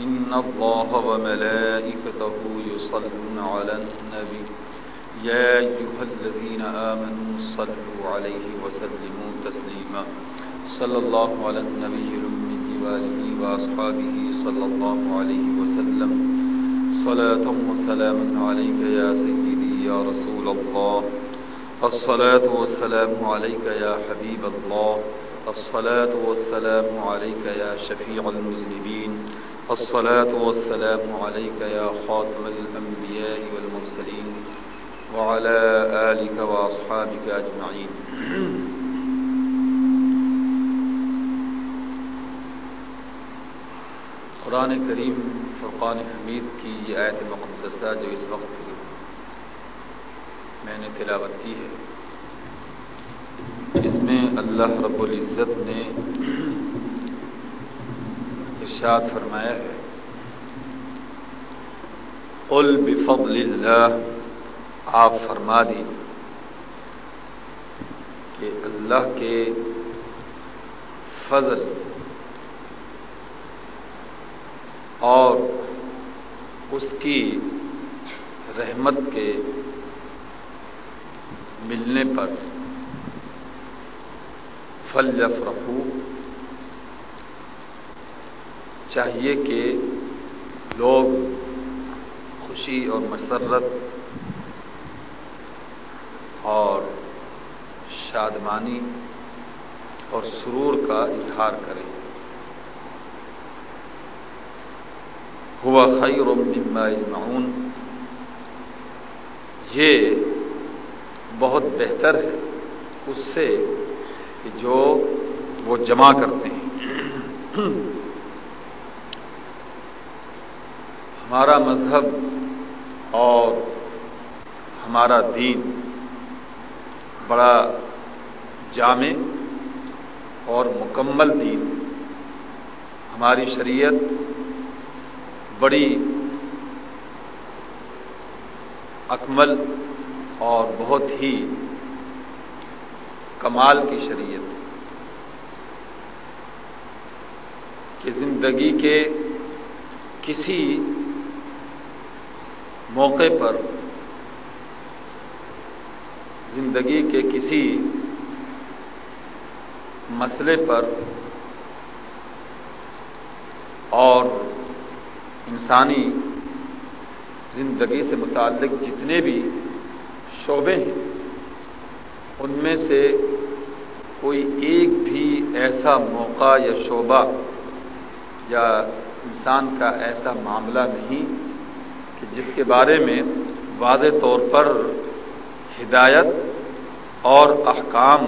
إن الله وملائكته يصلون على النبي. يا أيها الذين آمنوا صلوا عليه وسلموا تسليما. صلى الله على النبي الأمي وآله وأصحابه صلى الله عليه وسلم. صلاة وسلام عليك يا سيدي يا رسول الله. الصلاة والسلام عليك يا حبيب الله. الصلاة والسلام عليك يا شفيع المذنبين. الصلاة والسلام عليك يا خاتم الأنبياء والمرسلين وعلى آلك وأصحابك أجمعين. قرآن کریم فرقان حمید کی یہ آیت مقدسہ جو اس وقت میں نے تلاوت کی ہے۔ اس میں اللہ رب العزت نے ارشاد فرمایا ہے۔ قل بفضل اللہ، آپ فرما دی کہ اللہ کے فضل اور اس کی رحمت کے ملنے پر فل رکھو چاہیے کہ لوگ خوشی اور مسرت اور شادمانی اور سرور کا اظہار کریں۔ ہوا خیر مما اجمعون۔ یہ بہت بہتر ہے اس سے کہ جو وہ جمع کرتے ہیں۔ ہمارا مذہب اور ہمارا دین بڑا جامع اور مکمل دین ہماری شریعت بڑی اکمل اور بہت ہی کمال کی شریعت کہ زندگی کے کسی موقع پر زندگی کے کسی مسئلے پر اور انسانی زندگی سے متعلق جتنے بھی شعبے ہیں، ان میں سے کوئی ایک بھی ایسا موقع یا شعبہ یا انسان کا ایسا معاملہ نہیں جس کے بارے میں واضح طور پر ہدایت اور احکام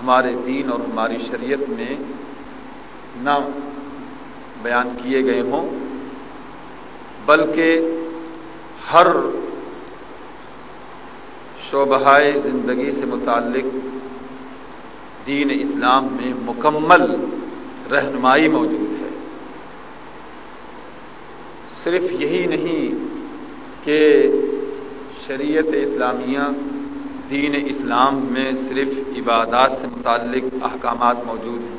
ہمارے دین اور ہماری شریعت میں نہ بیان کیے گئے ہوں، بلکہ ہر شعبہ زندگی سے متعلق دین اسلام میں مکمل رہنمائی موجود ہے۔ صرف یہی نہیں کہ شریعت اسلامیہ، دین اسلام میں صرف عبادات سے متعلق احکامات موجود ہیں۔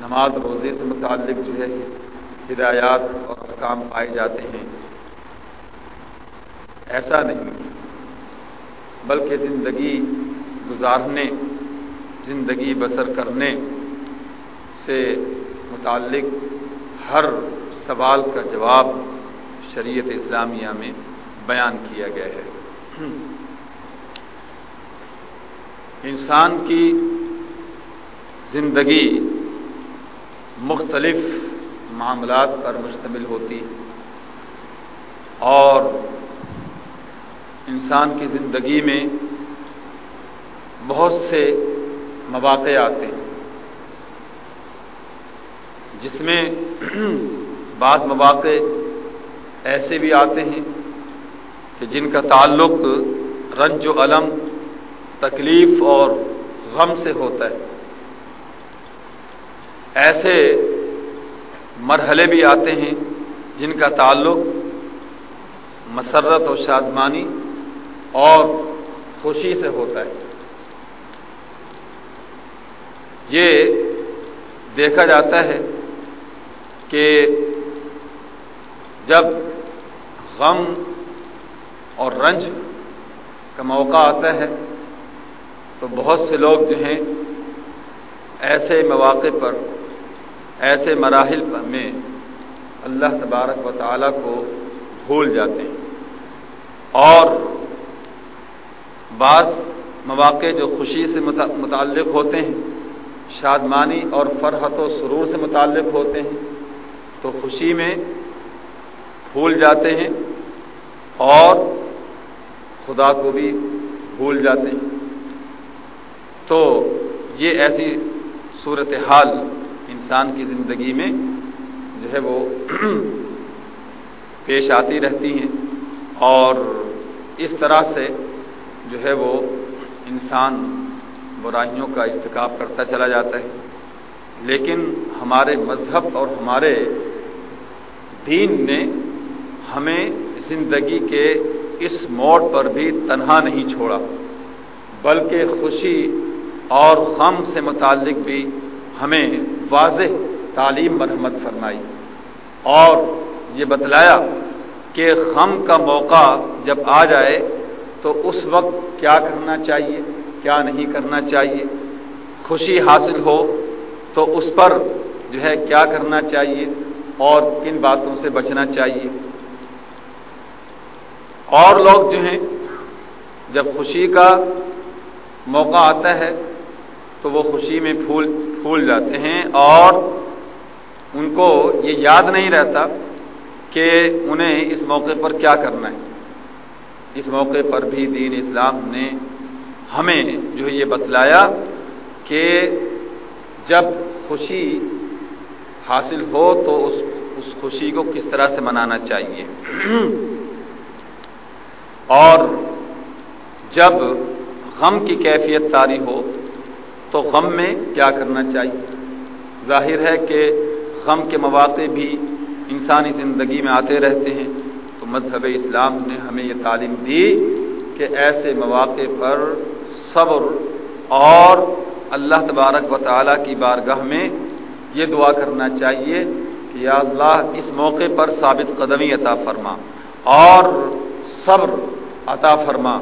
نماز روزے سے متعلق جو ہے، ہدایات اور احکام پائے جاتے ہیں۔ ایسا نہیں، بلکہ زندگی گزارنے، زندگی بسر کرنے سے متعلق ہر سوال کا جواب شریعت اسلامیہ میں بیان کیا گیا ہے۔ انسان کی زندگی مختلف معاملات پر مشتمل ہوتی اور انسان کی زندگی میں بہت سے مواقع آتے ہیں، جس میں بعض مواقع ایسے بھی آتے ہیں کہ جن کا تعلق رنج و علم، تکلیف اور غم سے ہوتا ہے۔ ایسے مرحلے بھی آتے ہیں جن کا تعلق مسرت و شادمانی اور خوشی سے ہوتا ہے۔ یہ دیکھا جاتا ہے کہ جب غم اور رنج کا موقع آتا ہے، تو بہت سے لوگ جو ہیں ایسے مواقع پر، ایسے مراحل میں اللہ تبارک و تعالیٰ کو بھول جاتے ہیں۔ اور بعض مواقع جو خوشی سے متعلق ہوتے ہیں، شادمانی اور فرحت و سرور سے متعلق ہوتے ہیں، تو خوشی میں بھول جاتے ہیں اور خدا کو بھی بھول جاتے ہیں۔ تو یہ ایسی صورت حال انسان کی زندگی میں جو ہے وہ پیش آتی رہتی ہیں اور اس طرح سے جو ہے وہ انسان برائیوں کا استکاب کرتا چلا جاتا ہے۔ لیکن ہمارے مذہب اور ہمارے دین نے ہمیں زندگی کے اس موڑ پر بھی تنہا نہیں چھوڑا، بلکہ خوشی اور غم سے متعلق بھی ہمیں واضح تعلیم مرحمت فرمائی اور یہ بتلایا کہ غم کا موقع جب آ جائے تو اس وقت کیا کرنا چاہیے، کیا نہیں کرنا چاہیے، خوشی حاصل ہو تو اس پر جو ہے کیا کرنا چاہیے اور کن باتوں سے بچنا چاہیے۔ اور لوگ جو ہیں، جب خوشی کا موقع آتا ہے، تو وہ خوشی میں پھول پھول جاتے ہیں اور ان کو یہ یاد نہیں رہتا کہ انہیں اس موقع پر کیا کرنا ہے۔ اس موقع پر بھی دین اسلام نے ہمیں جو ہے یہ بتلایا کہ جب خوشی حاصل ہو تو اس اس خوشی کو کس طرح سے منانا چاہیے۔ اور جب غم کی کیفیت تاری ہو تو غم میں کیا کرنا چاہیے؟ ظاہر ہے کہ غم کے مواقع بھی انسانی زندگی میں آتے رہتے ہیں۔ تو مذہب اسلام نے ہمیں یہ تعلیم دی کہ ایسے مواقع پر صبر اور اللہ تبارک و تعالیٰ کی بارگاہ میں یہ دعا کرنا چاہیے کہ یا اللہ اس موقع پر ثابت قدمی عطا فرما اور صبر عطا فرما۔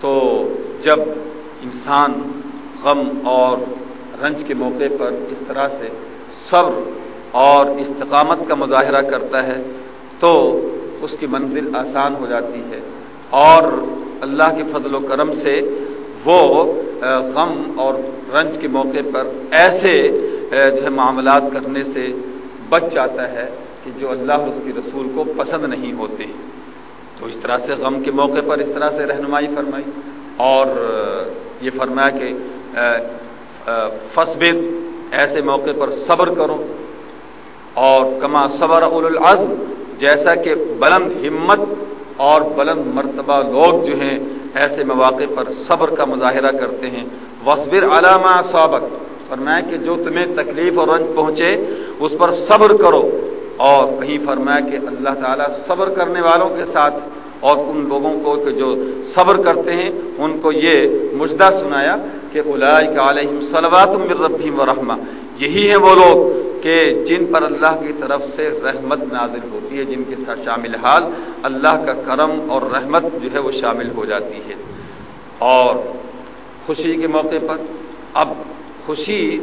تو جب انسان غم اور رنج کے موقع پر اس طرح سے صبر اور استقامت کا مظاہرہ کرتا ہے، تو اس کی منزل آسان ہو جاتی ہے۔ اور اللہ کے فضل و کرم سے وہ غم اور رنج کے موقع پر ایسے جو ہے معاملات کرنے سے بچ جاتا ہے کہ جو اللہ اس کے رسول کو پسند نہیں ہوتے۔ تو اس طرح سے غم کے موقع پر اس طرح سے رہنمائی فرمائی اور یہ فرمایا کہ فصبت ایسے موقع پر صبر کرو اور کما صبر العزم، جیسا کہ بلند ہمت اور بلند مرتبہ لوگ جو ہیں ایسے مواقع پر صبر کا مظاہرہ کرتے ہیں۔ وصبر علامہ سابق فرمایا کہ جو تمہیں تکلیف اور رنج پہنچے، اس پر صبر کرو۔ اور کہیں فرمایا کہ اللہ تعالیٰ صبر کرنے والوں کے ساتھ اور ان لوگوں کو کہ جو صبر کرتے ہیں، ان کو یہ مجدہ سنایا کہ کا علیہم صلوات ربیم و رحمہ۔ یہی ہیں وہ لوگ کہ جن پر اللہ کی طرف سے رحمت نازل ہوتی ہے، جن کے ساتھ شامل حال اللہ کا کرم اور رحمت جو ہے وہ شامل ہو جاتی ہے۔ اور خوشی کے موقع پر اب خوشی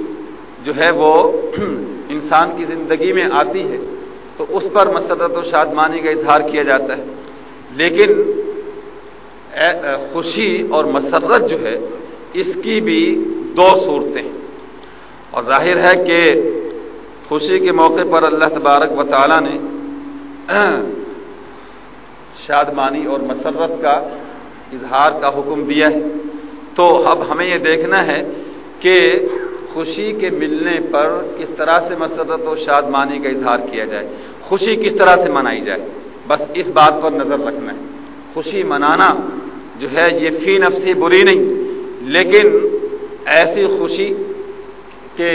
جو ہے وہ انسان کی زندگی میں آتی ہے۔ تو اس پر مسرت و شادمانی کا اظہار کیا جاتا ہے۔ لیکن خوشی اور مسرت جو ہے، اس کی بھی دو صورتیں۔ اور ظاہر ہے کہ خوشی کے موقع پر اللہ تبارک و تعالی نے شادمانی اور مسرت کا اظہار کا حکم دیا ہے۔ تو اب ہمیں یہ دیکھنا ہے کہ خوشی کے ملنے پر کس طرح سے مسرت و شادمانی کا اظہار کیا جائے؟ خوشی کس طرح سے منائی جائے؟ بس اس بات پر نظر رکھنا ہے۔ خوشی منانا جو ہے یہ فی نفسی بری نہیں، لیکن ایسی خوشی کہ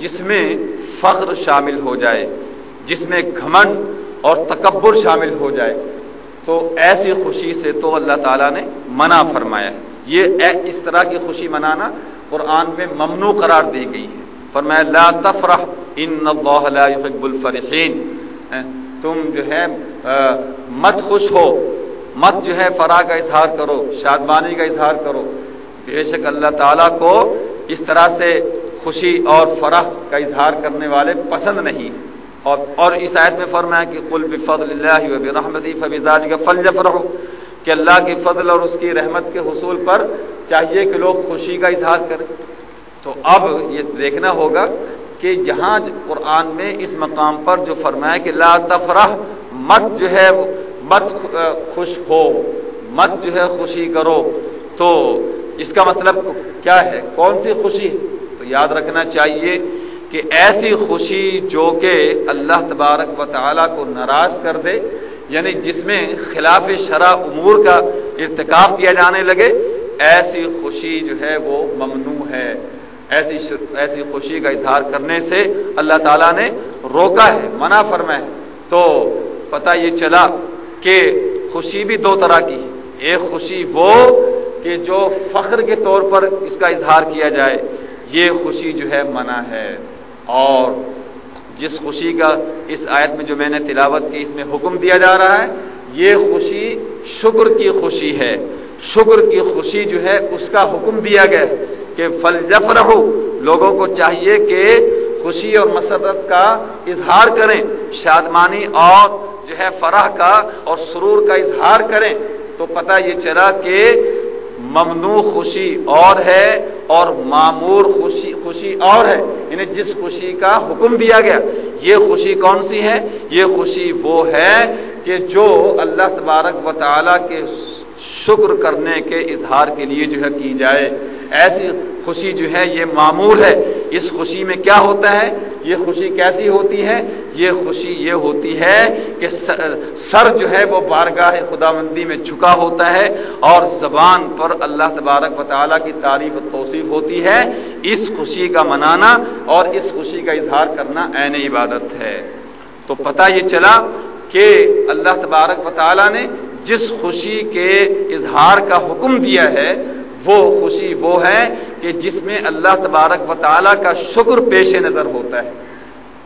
جس میں فخر شامل ہو جائے، جس میں گھمنڈ اور تکبر شامل ہو جائے، تو ایسی خوشی سے تو اللہ تعالیٰ نے منع فرمایا ہے۔ یہ اس طرح کی خوشی منانا قرآن میں ممنوع قرار دی گئی ہے۔ فرمایا، لا تفرح، ان اللہ لا يحب الفرحین۔ تم جو ہے مت خوش ہو۔ مت جو ہے فرا کا اظہار کرو، شادمانی کا اظہار کرو۔ بے شک اللہ تعالیٰ کو اس طرح سے خوشی اور فرح کا اظہار کرنے والے پسند نہیں اور اور اس آیت میں فرمایا کہ کل بفضل اللہ و برحمتی فبزاد کا فل رہو کہ اللہ کی فضل اور اس کی رحمت کے حصول پر چاہیے کہ لوگ خوشی کا اظہار کریں۔ تو اب یہ دیکھنا ہوگا کہ جہاں قرآن میں اس مقام پر جو فرمایا کہ لا تفرح، مت جو ہے مت خوش ہو، مت جو ہے خوشی کرو۔ تو اس کا مطلب کیا ہے؟ کون سی خوشی؟ تو یاد رکھنا چاہیے کہ ایسی خوشی جو کہ اللہ تبارک و تعالیٰ کو ناراض کر دے یعنی جس میں خلاف شرح امور کا ارتکاب کیا جانے لگے، ایسی خوشی جو ہے وہ ممنوع ہے۔ ایسی ایسی خوشی کا اظہار کرنے سے اللہ تعالیٰ نے روکا ہے، منع فرمائے تو پتہ یہ چلا کہ خوشی بھی دو طرح کی ہے۔ ایک خوشی وہ کہ جو فخر کے طور پر اس کا اظہار کیا جائے، یہ خوشی جو ہے منع ہے۔ اور جس خوشی کا اس آیت میں جو میں نے تلاوت کی، اس میں حکم دیا جا رہا ہے، یہ خوشی شکر کی خوشی ہے۔ شکر کی خوشی جو ہے، اس کا حکم دیا گیا کہ فل جف رہو لوگوں کو چاہیے کہ خوشی اور مسرت کا اظہار کریں۔ شادمانی اور جو ہے، فرح کا اور سرور کا اظہار کریں۔ تو پتہ یہ چلا کہ ممنوع خوشی اور ہے اور معمور خوشی خوشی اور ہے۔ یعنی جس خوشی کا حکم دیا گیا۔ یہ خوشی کون سی ہے؟ یہ خوشی وہ ہے کہ جو اللہ تبارک و تعالی کے شکر کرنے کے اظہار کے لیے جو ہے کی جائے۔ ایسی خوشی جو ہے یہ معمول ہے۔ اس خوشی میں کیا ہوتا ہے؟ یہ خوشی کیسی ہوتی ہے؟ یہ خوشی یہ ہوتی ہے کہ سر جو ہے وہ بارگاہ خدا مندی میں جھکا ہوتا ہے اور زبان پر اللہ تبارک و تعالیٰ کی تعریف و توصیف ہوتی ہے۔ اس خوشی کا منانا اور اس خوشی کا اظہار کرنا عین عبادت ہے۔ تو پتہ یہ چلا کہ اللہ تبارک و تعالیٰ نے جس خوشی کے اظہار کا حکم دیا ہے وہ خوشی وہ ہے کہ جس میں اللہ تبارک و تعالیٰ کا شکر پیش نظر ہوتا ہے۔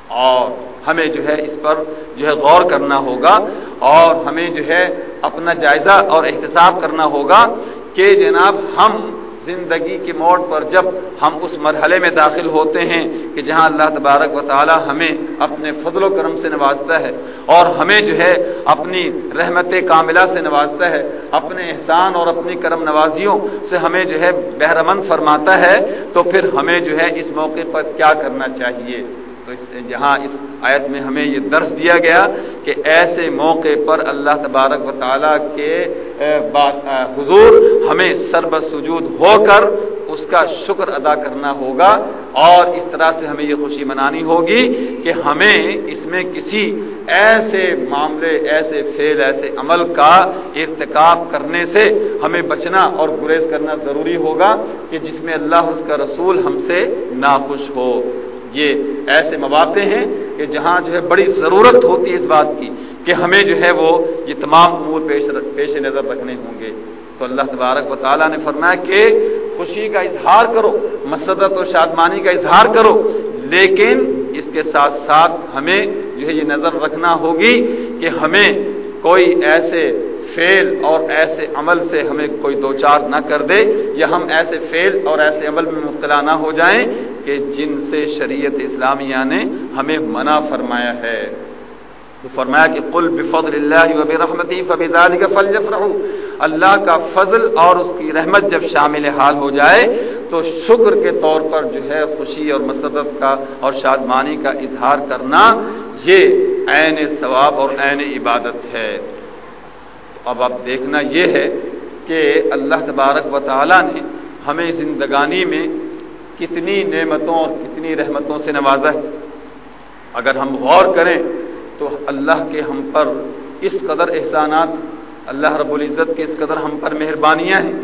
اور ہمیں جو ہے اس پر جو ہے غور کرنا ہوگا اور ہمیں جو ہے اپنا جائزہ اور احتساب کرنا ہوگا کہ جناب ہم زندگی کے موڑ پر جب ہم اس مرحلے میں داخل ہوتے ہیں کہ جہاں اللہ تبارک و تعالی ہمیں اپنے فضل و کرم سے نوازتا ہے اور ہمیں جو ہے اپنی رحمت کاملہ سے نوازتا ہے، اپنے احسان اور اپنی کرم نوازیوں سے ہمیں جو ہے بہرمند فرماتا ہے، تو پھر ہمیں جو ہے اس موقع پر کیا کرنا چاہیے؟ تو جہاں اس آیت میں ہمیں یہ درس دیا گیا کہ ایسے موقع پر اللہ تبارک و تعالیٰ کے حضور ہمیں سرب سجود ہو کر اس کا شکر ادا کرنا ہوگا اور اس طرح سے ہمیں یہ خوشی منانی ہوگی کہ ہمیں اس میں کسی ایسے معاملے، ایسے فیل ایسے عمل کا ارتکاب کرنے سے ہمیں بچنا اور گریز کرنا ضروری ہوگا کہ جس میں اللہ اس کا رسول ہم سے ناخوش ہو۔ یہ ایسے مواقع ہیں کہ جہاں جو ہے بڑی ضرورت ہوتی ہے اس بات کی کہ ہمیں جو ہے وہ یہ تمام امور پیش پیش نظر رکھنے ہوں گے۔ تو اللہ تبارک و تعالیٰ نے فرمایا کہ خوشی کا اظہار کرو، مسرت و شادمانی کا اظہار کرو، لیکن اس کے ساتھ ساتھ ہمیں جو ہے یہ نظر رکھنا ہوگی کہ ہمیں کوئی ایسے فیل اور ایسے عمل سے ہمیں کوئی دو چار نہ کر دے یا ہم ایسے فیل اور ایسے عمل میں مبتلا نہ ہو جائیں کہ جن سے شریعت اسلامیہ نے یعنی ہمیں منع فرمایا ہے۔ تو فرمایا کہ قل بفضل اللہ وب رحمتی فبال کا فل جب اللہ کا فضل اور اس کی رحمت جب شامل حال ہو جائے تو شکر کے طور پر جو ہے خوشی اور مسرت کا اور شادمانی کا اظہار کرنا یہ عین ثواب اور عین عبادت ہے۔ اب اب دیکھنا یہ ہے کہ اللہ تبارک و تعالیٰ نے ہمیں زندگانی میں کتنی نعمتوں اور کتنی رحمتوں سے نوازا ہے۔ اگر ہم غور کریں تو اللہ کے ہم پر اس قدر احسانات، اللہ رب العزت کے اس قدر ہم پر مہربانیاں ہیں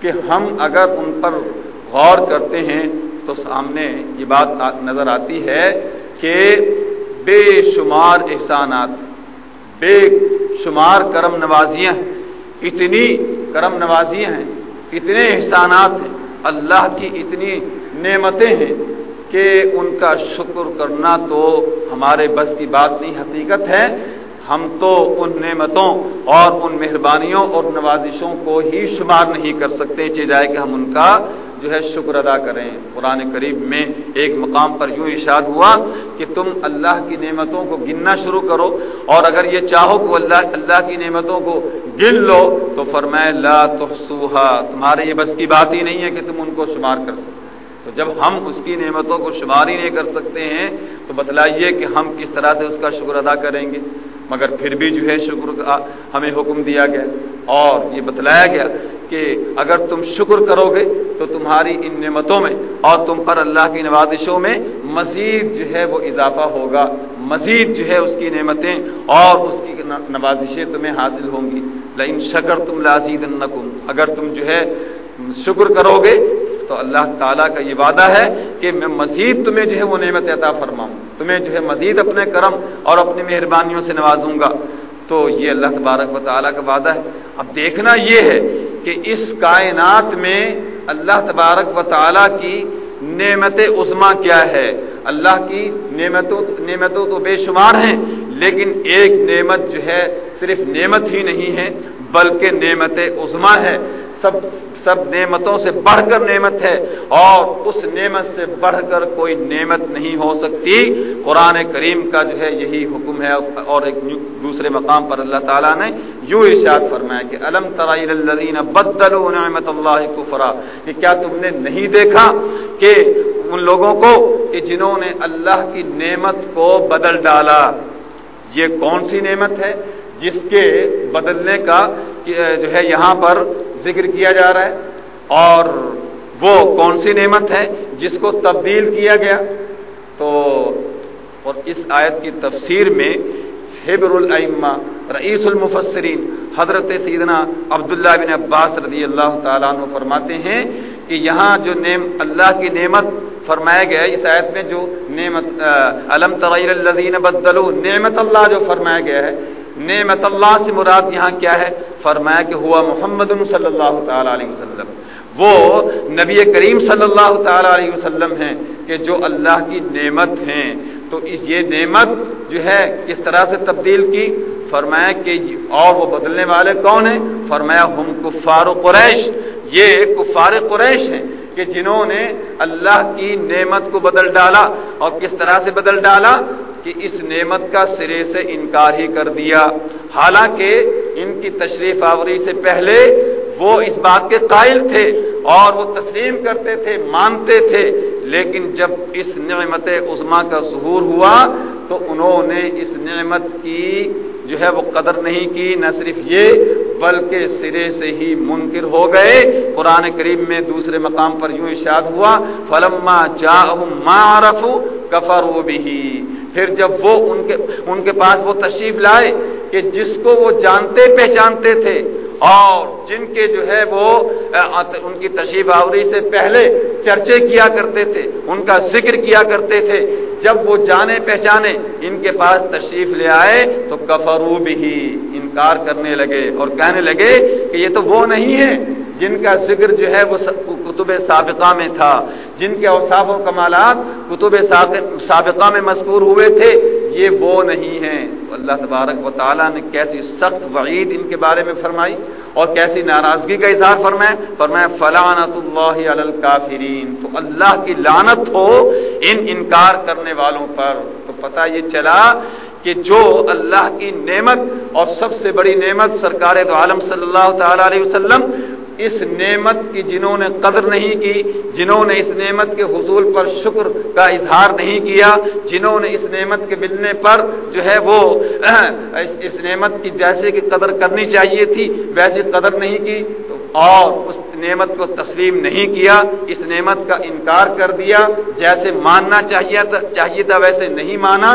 کہ ہم اگر ان پر غور کرتے ہیں تو سامنے یہ بات نظر آتی ہے کہ بے شمار احسانات، بے شمار کرم نوازیاں ہیں اتنی کرم نوازیاں ہیں، اتنے احسانات ہیں، اللہ کی اتنی نعمتیں ہیں کہ ان کا شکر کرنا تو ہمارے بس کی بات نہیں، حقیقت ہے، ہم تو ان نعمتوں اور ان مہربانیوں اور نوازشوں کو ہی شمار نہیں کر سکتے، چاہے کہ ہم ان کا جو ہے شکر ادا کریں۔ قرآن قریب میں ایک مقام پر یوں ارشاد ہوا کہ تم اللہ کی نعمتوں کو گننا شروع کرو اور اگر یہ چاہو کہ اللہ اللہ کی نعمتوں کو گن لو تو فرمائے لا تحصوها۔ تمہارے یہ بس کی بات ہی نہیں ہے کہ تم ان کو شمار کر سکو۔ تو جب ہم اس کی نعمتوں کو شمار ہی نہیں کر سکتے ہیں تو بتلائیے کہ ہم کس طرح سے اس کا شکر ادا کریں گے۔ مگر پھر بھی جو ہے شکر کا ہمیں حکم دیا گیا اور یہ بتلایا گیا کہ اگر تم شکر کرو گے تو تمہاری ان نعمتوں میں اور تم پر اللہ کی نوازشوں میں مزید جو ہے وہ اضافہ ہوگا۔ مزید جو ہے اس کی نعمتیں اور اس کی نوازشیں تمہیں حاصل ہوں گی۔ لیکن شکر تم لازید اگر تم جو ہے شکر کرو گے تو اللہ تعالیٰ کا یہ وعدہ ہے کہ میں مزید تمہیں جو ہے وہ نعمت عطا فرماؤں۔ تمہیں جو ہے مزید اپنے کرم اور اپنی مہربانیوں سے نوازوں گا۔ تو یہ اللہ تبارک و تعالیٰ کا وعدہ ہے۔ اب دیکھنا یہ ہے کہ اس کائنات میں اللہ تبارک و تعالیٰ کی نعمت عظما کیا ہے۔ اللہ کی نعمتوں نعمتوں تو بے شمار ہیں، لیکن ایک نعمت جو ہے صرف نعمت ہی نہیں ہے، بلکہ نعمت عظما ہے سب سب نعمتوں سے بڑھ کر نعمت ہے اور اس نعمت سے بڑھ کر کوئی نعمت نہیں ہو سکتی۔ قرآن کریم کا جو ہے یہی حکم ہے اور ایک دوسرے مقام پر اللہ تعالیٰ نے یوں ارشاد فرمایا کہ علم ترین بدلو نعمت اللہ کفرا، کہ کیا تم نے نہیں دیکھا کہ ان لوگوں کو کہ جنہوں نے اللہ کی نعمت کو بدل ڈالا؟ یہ کون سی نعمت ہے؟ جس کے بدلنے کا جو ہے یہاں پر ذکر کیا جا رہا ہے اور وہ کون سی نعمت ہے جس کو تبدیل کیا گیا؟ تو اور اس آیت کی تفسیر میں حبر العمہ رئیس المفسرین حضرت سیدنا عبداللہ بن عباس رضی اللہ تعالیٰ عنہ فرماتے ہیں کہ یہاں جو نعم، اللہ کی نعمت فرمایا گیا ہے، اس آیت میں جو نعمت علم تغیر الذین بدلو نعمت اللہ جو فرمایا گیا ہے نعمت اللہ سے مراد یہاں کیا ہے؟ فرمایا کہ ہوا محمد صلی اللہ تعالی علیہ وسلم۔ وہ نبی کریم صلی اللہ تعالی علیہ وسلم ہیں کہ جو اللہ کی نعمت ہیں۔ تو اس یہ نعمت جو ہے، کس طرح سے تبدیل کی؟ فرمایا کہ اور وہ بدلنے والے کون ہیں؟ فرمایا ہم کفار و قریش۔ یہ کفار قریش ہیں۔ کہ جنہوں نے اللہ کی نعمت کو بدل ڈالا اور کس طرح سے بدل ڈالا کہ اس نعمت کا سرے سے انکار ہی کر دیا۔ حالانکہ ان کی تشریف آوری سے پہلے وہ اس بات کے قائل تھے اور وہ تسلیم کرتے تھے، مانتے تھے۔ لیکن جب اس نعمت عظما کا ظہور ہوا تو انہوں نے اس نعمت کی جو ہے وہ قدر نہیں کی، نہ صرف یہ، بلکہ سرے سے ہی منکر ہو گئے۔ قرآن کریم میں دوسرے مقام پر یوں ارشاد ہوا، فلما معرف کفر وہ بھی پھر جب وہ ان کے ان کے پاس وہ تشریف لائے کہ جس کو وہ جانتے، پہچانتے تھے اور جن کے جو ہے وہ ان کی تشریف آوری سے پہلے چرچے کیا کرتے تھے، ان کا ذکر کیا کرتے تھے، جب وہ جانے پہچانے ان کے پاس تشریف لے آئے تو کفرو بھی انکار کرنے لگے اور کہنے لگے کہ یہ تو وہ نہیں ہے جن کا ذکر جو ہے وہ کتب سابقہ میں تھا، جن کے اوصاف و کمالات کتب سابقہ میں مذکور ہوئے تھے یہ وہ نہیں ہیں۔ اللہ تبارک و تعالیٰ نے کیسی سخت وعید ان کے بارے میں فرمائی اور کیسی ناراضگی کا اظہار فرمائے فرمایا فلانت اللہ علی الکافرین۔ تو اللہ کی لانت ہو ان انکار کرنے والوں پر۔ تو پتہ یہ چلا کہ جو اللہ کی نعمت اور سب سے بڑی نعمت سرکار دو عالم صلی اللہ تعالی علیہ وسلم اس نعمت کی جنہوں نے قدر نہیں کی، جنہوں نے اس نعمت کے حصول پر شکر کا اظہار نہیں کیا، جنہوں نے اس نعمت کے ملنے پر جو ہے وہ اس نعمت کی جیسے کہ قدر کرنی چاہیے تھی ویسی قدر نہیں کی اور اس نعمت کو تسلیم نہیں کیا، اس نعمت کا انکار کر دیا، جیسے ماننا چاہیے چاہیے تھا ویسے نہیں مانا،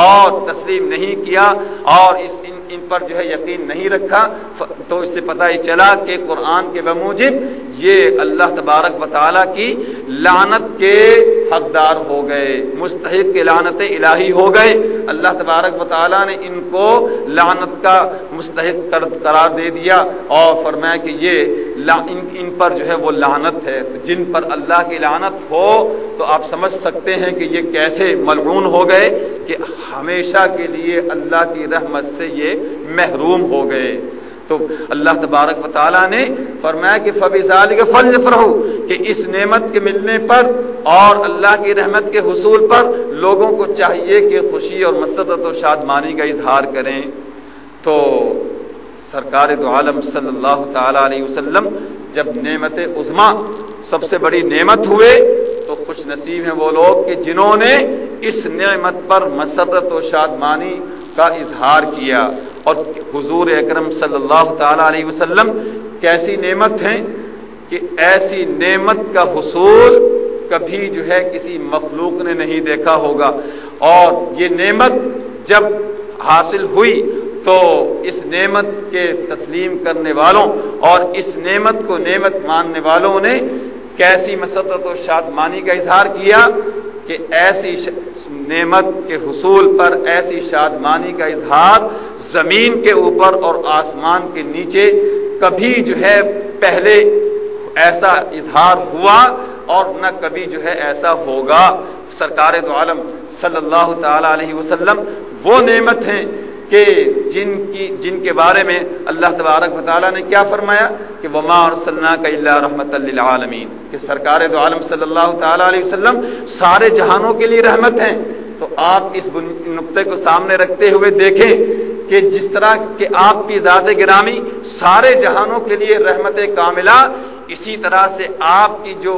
اور تسلیم نہیں کیا، اور اس ان پر جو ہے یقین نہیں رکھا تو اس سے پتہ ہی چلا کہ قرآن کے بموجب یہ اللہ تبارک و تعالیٰ کی لانت کے حقدار ہو گئے، مستحق کے لانت الہی ہو گئے۔ اللہ تبارک و تعالیٰ نے ان کو لانت کا مستحق قرار دے دیا اور فرمایا کہ یہ ان پر جو ہے وہ لعنت ہے۔ جن پر اللہ کی لعنت ہو، تو آپ سمجھ سکتے ہیں کہ یہ کیسے ملعون ہو گئے کہ ہمیشہ کے لیے اللہ کی رحمت سے یہ محروم ہو گئے۔ تو اللہ تبارک و تعالیٰ نے فرمایا کہ فبی کے فل فرو کہ اس نعمت کے ملنے پر اور اللہ کی رحمت کے حصول پر لوگوں کو چاہیے کہ خوشی اور مسرت و شادمانی کا اظہار کریں۔ تو سرکار دو عالم صلی اللہ تعالی علیہ وسلم جب نعمت عظما سب سے بڑی نعمت ہوئے، تو خوش نصیب ہیں وہ لوگ کہ جنہوں نے اس نعمت پر مسرت و شادمانی کا اظہار کیا۔ اور حضور اکرم صلی اللہ تعالی علیہ وسلم کیسی نعمت ہیں کہ ایسی نعمت کا حصول کبھی جو ہے کسی مخلوق نے نہیں دیکھا ہوگا اور یہ نعمت جب حاصل ہوئی تو اس نعمت کے تسلیم کرنے والوں اور اس نعمت کو نعمت ماننے والوں نے کیسی مسرت و شادمانی کا اظہار کیا کہ ایسی نعمت کے حصول پر ایسی شادمانی کا اظہار زمین کے اوپر اور آسمان کے نیچے کبھی جو ہے پہلے ایسا اظہار ہوا اور نہ کبھی جو ہے ایسا ہوگا۔ سرکار دو عالم صلی اللہ تعالی علیہ وسلم وہ نعمت ہیں کہ جن کی، جن کے بارے میں اللہ تبارک تعالیٰ نے کیا فرمایا کہ وما اور صلی کا اللہ رحمت اللہ کہ سرکار دو عالم صلی اللہ تعالی علیہ وسلم سارے جہانوں کے لیے رحمت ہیں۔ تو آپ اس نقطے کو سامنے رکھتے ہوئے دیکھیں کہ جس طرح کہ آپ کی ذات گرامی سارے جہانوں کے لیے رحمت کاملہ، اسی طرح سے آپ کی جو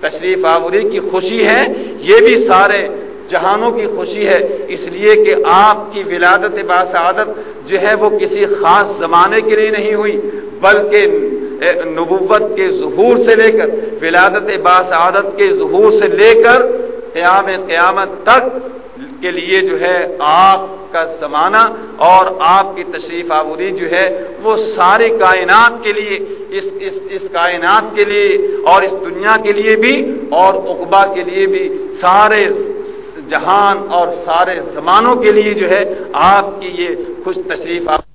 تشریف آوری کی خوشی ہے، یہ بھی سارے جہانوں کی خوشی ہے۔ اس لیے کہ آپ کی ولادت باسعادت جو ہے وہ کسی خاص زمانے کے لیے نہیں ہوئی، بلکہ نبوت کے ظہور سے لے کر، ولادت باسعادت کے ظہور سے لے کر، قیام قیامت تک کے لیے جو ہے آپ کا زمانہ اور آپ کی تشریف آوری جو ہے وہ سارے کائنات کے لیے، اس اس اس کائنات کے لیے اور اس دنیا کے لیے بھی اور اقبا کے لیے بھی سارے جہان اور سارے زمانوں کے لیے جو ہے آپ کی یہ خوش تشریف آپ